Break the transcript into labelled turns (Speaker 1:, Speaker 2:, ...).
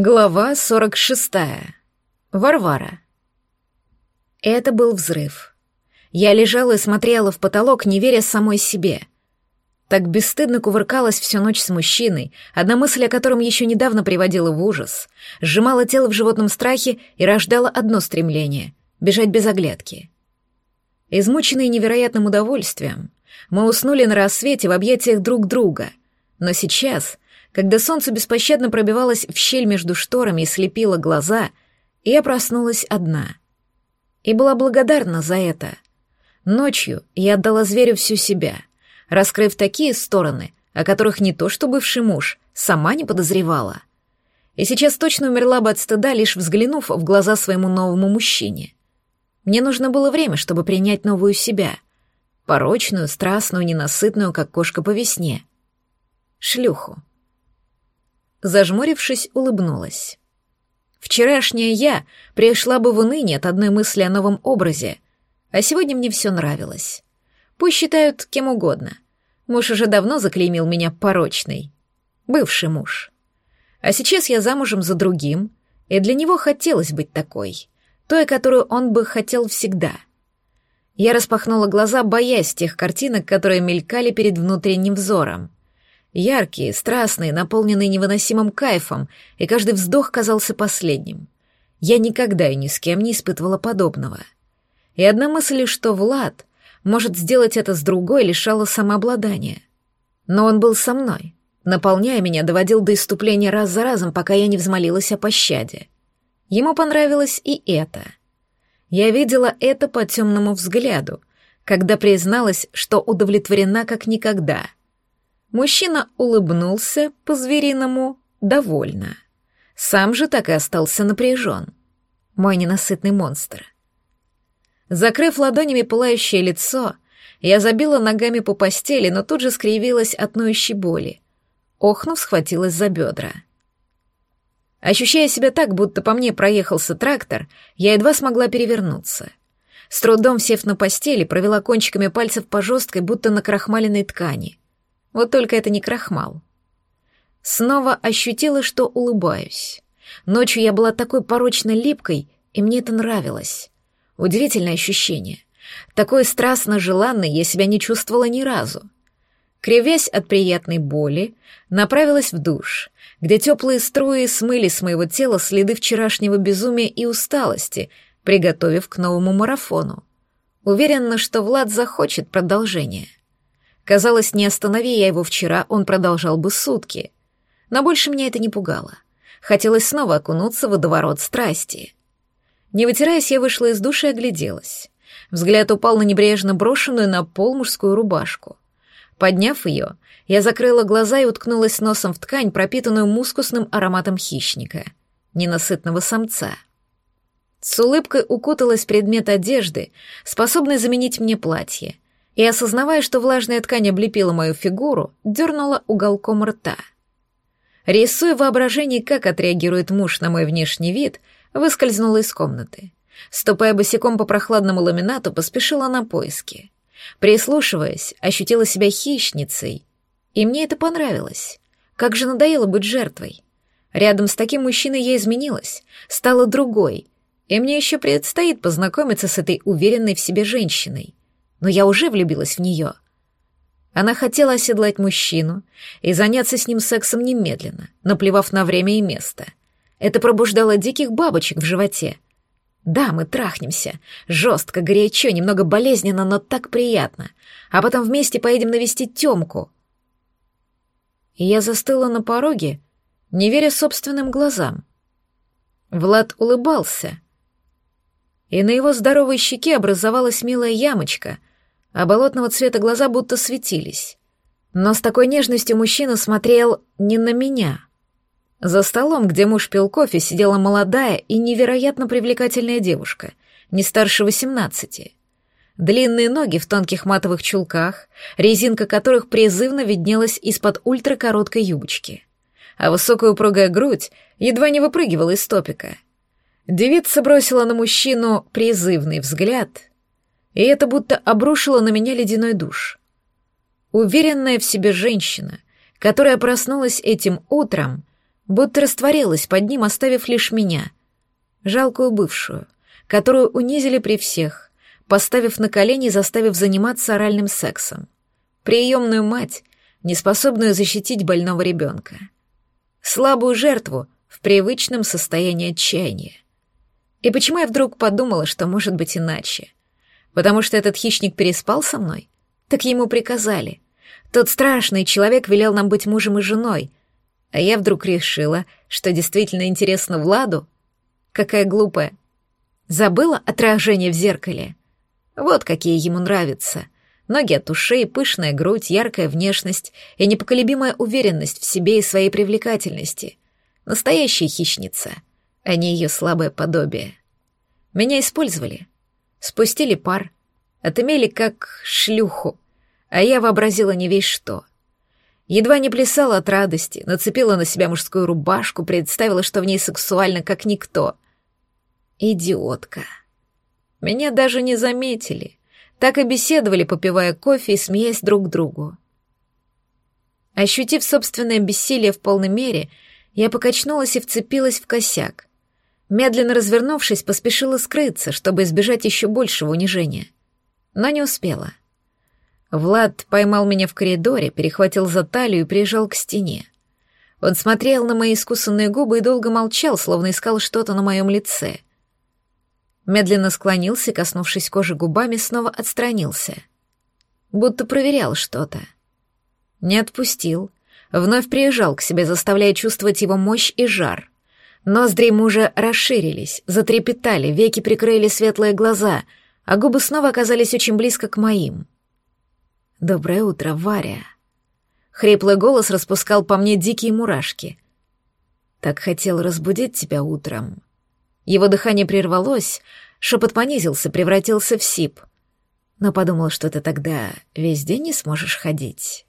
Speaker 1: Глава 46. Варвара. Это был взрыв. Я лежала и смотрела в потолок, не веря самой себе. Так бесстыдно кувыркалась всю ночь с мужчиной, одна мысль о котором еще недавно приводила в ужас, сжимала тело в животном страхе и рождала одно стремление — бежать без оглядки. Измученные невероятным удовольствием, мы уснули на рассвете в объятиях друг друга, но сейчас — когда солнце беспощадно пробивалось в щель между шторами и слепило глаза, я проснулась одна. И была благодарна за это. Ночью я отдала зверю всю себя, раскрыв такие стороны, о которых не то что бывший муж, сама не подозревала. И сейчас точно умерла бы от стыда, лишь взглянув в глаза своему новому мужчине. Мне нужно было время, чтобы принять новую себя. Порочную, страстную, ненасытную, как кошка по весне. Шлюху. Зажмурившись, улыбнулась. Вчерашняя я пришла бы в уныние от одной мысли о новом образе, а сегодня мне все нравилось. Пусть считают кем угодно. Муж уже давно заклеймил меня порочной. Бывший муж. А сейчас я замужем за другим, и для него хотелось быть такой, той, которую он бы хотел всегда. Я распахнула глаза, боясь тех картинок, которые мелькали перед внутренним взором. Яркие, страстные, наполненные невыносимым кайфом, и каждый вздох казался последним. Я никогда и ни с кем не испытывала подобного. И одна мысль, что Влад может сделать это с другой, лишала самообладания. Но он был со мной, наполняя меня, доводил до иступления раз за разом, пока я не взмолилась о пощаде. Ему понравилось и это. Я видела это по темному взгляду, когда призналась, что удовлетворена как никогда — Мужчина улыбнулся по-звериному, довольно. Сам же так и остался напряжен. Мой ненасытный монстр. Закрыв ладонями пылающее лицо, я забила ногами по постели, но тут же скривилась от ноющей боли. Охнув, схватилась за бедра. Ощущая себя так, будто по мне проехался трактор, я едва смогла перевернуться. С трудом сев на постели, провела кончиками пальцев по жесткой, будто на крахмаленной ткани. Вот только это не крахмал. Снова ощутила, что улыбаюсь. Ночью я была такой порочно липкой, и мне это нравилось. Удивительное ощущение. Такое страстно желанное я себя не чувствовала ни разу. Кривясь от приятной боли, направилась в душ, где теплые струи смыли с моего тела следы вчерашнего безумия и усталости, приготовив к новому марафону. Уверена, что Влад захочет продолжения. Казалось, не останови я его вчера, он продолжал бы сутки. Но больше меня это не пугало. Хотелось снова окунуться в водоворот страсти. Не вытираясь, я вышла из души и огляделась. Взгляд упал на небрежно брошенную на пол мужскую рубашку. Подняв ее, я закрыла глаза и уткнулась носом в ткань, пропитанную мускусным ароматом хищника, ненасытного самца. С улыбкой укуталась предмет одежды, способный заменить мне платье — и, осознавая, что влажная ткань облепила мою фигуру, дернула уголком рта. Рисуя воображение, как отреагирует муж на мой внешний вид, выскользнула из комнаты. Ступая босиком по прохладному ламинату, поспешила на поиски. Прислушиваясь, ощутила себя хищницей. И мне это понравилось. Как же надоело быть жертвой. Рядом с таким мужчиной я изменилась, стала другой, и мне еще предстоит познакомиться с этой уверенной в себе женщиной но я уже влюбилась в нее. Она хотела оседлать мужчину и заняться с ним сексом немедленно, наплевав на время и место. Это пробуждало диких бабочек в животе. Да, мы трахнемся. Жестко, горячо, немного болезненно, но так приятно. А потом вместе поедем навестить Тёмку. И я застыла на пороге, не веря собственным глазам. Влад улыбался. И на его здоровой щеке образовалась милая ямочка, а болотного цвета глаза будто светились. Но с такой нежностью мужчина смотрел не на меня. За столом, где муж пил кофе, сидела молодая и невероятно привлекательная девушка, не старше восемнадцати. Длинные ноги в тонких матовых чулках, резинка которых призывно виднелась из-под ультракороткой юбочки. А высокая упругая грудь едва не выпрыгивала из топика. Девица бросила на мужчину призывный взгляд и это будто обрушило на меня ледяной душ. Уверенная в себе женщина, которая проснулась этим утром, будто растворилась под ним, оставив лишь меня, жалкую бывшую, которую унизили при всех, поставив на колени и заставив заниматься оральным сексом. Приемную мать, неспособную защитить больного ребенка. Слабую жертву в привычном состоянии отчаяния. И почему я вдруг подумала, что может быть иначе? Потому что этот хищник переспал со мной? Так ему приказали. Тот страшный человек велел нам быть мужем и женой. А я вдруг решила, что действительно интересно Владу. Какая глупая. Забыла отражение в зеркале? Вот какие ему нравятся. Ноги от ушей, пышная грудь, яркая внешность и непоколебимая уверенность в себе и своей привлекательности. Настоящая хищница — а не ее слабое подобие. Меня использовали, спустили пар, отымели как шлюху, а я вообразила не весь что. Едва не плясала от радости, нацепила на себя мужскую рубашку, представила, что в ней сексуально, как никто. Идиотка. Меня даже не заметили. Так и беседовали, попивая кофе и смеясь друг другу. Ощутив собственное бессилие в полной мере, я покачнулась и вцепилась в косяк. Медленно развернувшись, поспешила скрыться, чтобы избежать еще большего унижения. Но не успела. Влад поймал меня в коридоре, перехватил за талию и прижал к стене. Он смотрел на мои искусанные губы и долго молчал, словно искал что-то на моем лице. Медленно склонился, коснувшись кожи губами, снова отстранился. Будто проверял что-то. Не отпустил. Вновь приезжал к себе, заставляя чувствовать его мощь и жар — Ноздри мужа расширились, затрепетали, веки прикрыли светлые глаза, а губы снова оказались очень близко к моим. «Доброе утро, Варя!» Хриплый голос распускал по мне дикие мурашки. «Так хотел разбудить тебя утром». Его дыхание прервалось, шепот понизился, превратился в сип. Но подумал, что ты тогда весь день не сможешь ходить.